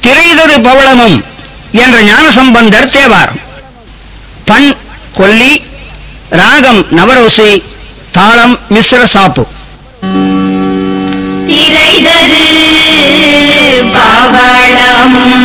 திரைதரு பவளமும் என்ற ஞானசம்பந்தர் தேவார் பண் கொல்லி ராகம் நவரோசி தாளம் மிஸ்ர சாப்பு. திரைதரு பவளமும்